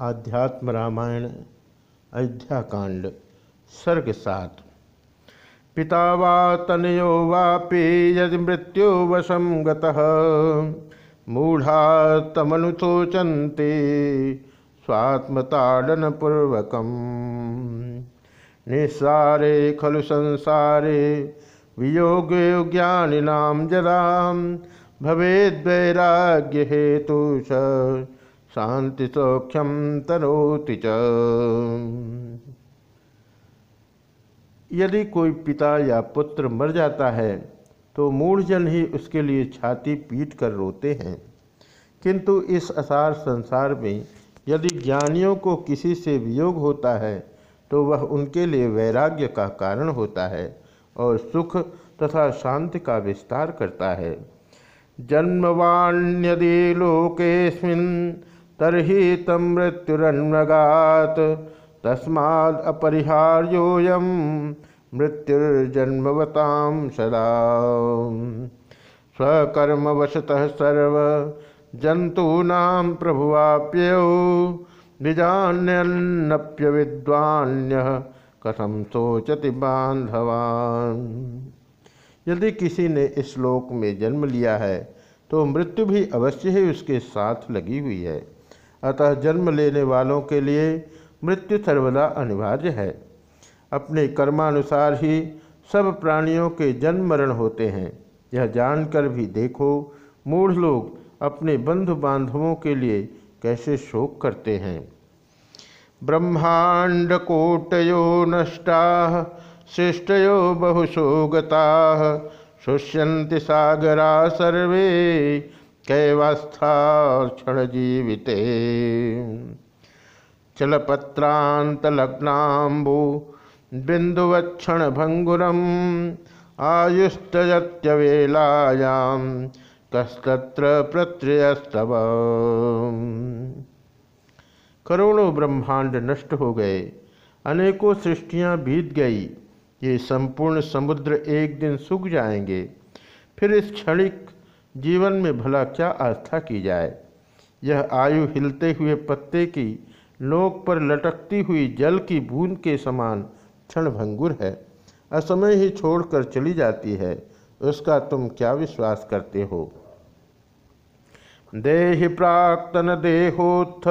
आध्यात्म रामायण अयोध्याकांड सर्ग सात। पिता वा तनयो वापि यदि मृत्युवशं गतः, मूढ़ा तमनुशोचन्ते स्वात्मताडनपूर्वकम्। निस्सारे खलु संसारे, वियोगे ज्ञानिनां जदा भवेद्वैराग्यहेतु शांति सौख्यम तनोति च। यदि कोई पिता या पुत्र मर जाता है तो मूढ़जन ही उसके लिए छाती पीट कर रोते हैं। किंतु इस असार संसार में यदि ज्ञानियों को किसी से वियोग होता है तो वह उनके लिए वैराग्य का कारण होता है और सुख तथा शांति का विस्तार करता है। जन्मवाण्यदि लोकेस्मिन् तर्हि तम मृत्युरन्वगात्। तस्माद् अपरिहार्योऽयं मृत्युर्जन्मवतां सदा। स्वकर्मवशतः सर्वजन्तूनां प्रभुवाप्यौ। निजान्यन्नप्यविद्वान्यः कथम सोचति बांधवान यदि किसी ने इस श्लोक में जन्म लिया है तो मृत्यु भी अवश्य ही उसके साथ लगी हुई है। अतः जन्म लेने वालों के लिए मृत्यु सर्वदा अनिवार्य है। अपने कर्मानुसार ही सब प्राणियों के जन्म मरण होते हैं। यह जानकर भी देखो, मूढ़ लोग अपने बंधु बांधवों के लिए कैसे शोक करते हैं। ब्रह्मांड ब्रह्मांडकोटयो नष्टा शिष्टयो बहुशो गता शुष्यन्ति सागरा सर्वे कैवस्था क्षण जीविते। चलपत्रांतलग्नाबु बिंदुवक्षण भंगुरम आयुस्तयत्यवेलायां कस्तत्र प्रत्ययस्तव करोड़ों ब्रह्मांड नष्ट हो गए, अनेकों सृष्टियाँ बीत गई, ये संपूर्ण समुद्र एक दिन सूख जाएँगे। फिर इस क्षणिक जीवन में भला क्या आस्था की जाए। यह आयु हिलते हुए पत्ते की नोक पर लटकती हुई जल की बूंद के समान क्षणभंगुर है। असमय ही छोड़कर चली जाती है। उसका तुम क्या विश्वास करते हो? देहि प्राक्तन देहोत्थ,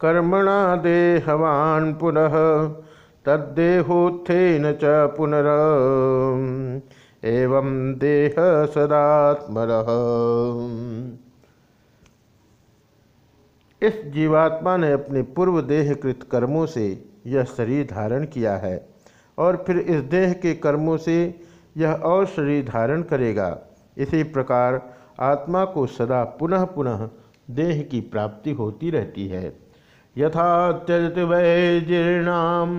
कर्मणा देहवान पुनः, तद्देहोत्थेन च पुनर एवं देह सदात्मर। इस जीवात्मा ने अपने पूर्व देहकृत कर्मों से यह शरीर धारण किया है और फिर इस देह के कर्मों से यह और शरीर धारण करेगा। इसी प्रकार आत्मा को सदा पुनः पुनः देह की प्राप्ति होती रहती है। यथा त्यजति वै जीर्णाम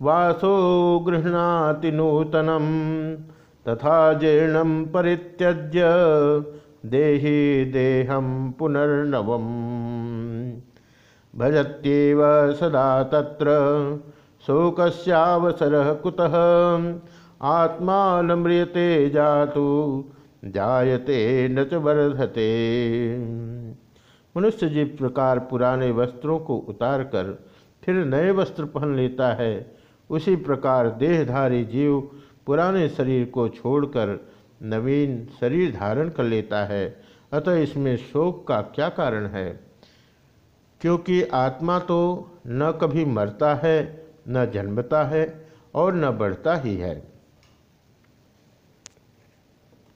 वासो गृहणाति नूतनम। तथा जीर्णम परित्यज्य देहि देहम पुनर्नवम। भजत्येव सदा तत्र शोकस्यावसर कुतः? आत्मा न म्रियते जातु, जायते न च वर्धते। मनुष्य जिस प्रकार पुराने वस्त्रों को उतार कर फिर नए वस्त्र पहन लेता है। उसी प्रकार देहधारी जीव पुराने शरीर को छोड़कर नवीन शरीर धारण कर लेता है। अतः इसमें शोक का क्या कारण है? क्योंकि आत्मा तो न कभी मरता है, न जन्मता है और न बढ़ता ही है।